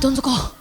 どん底。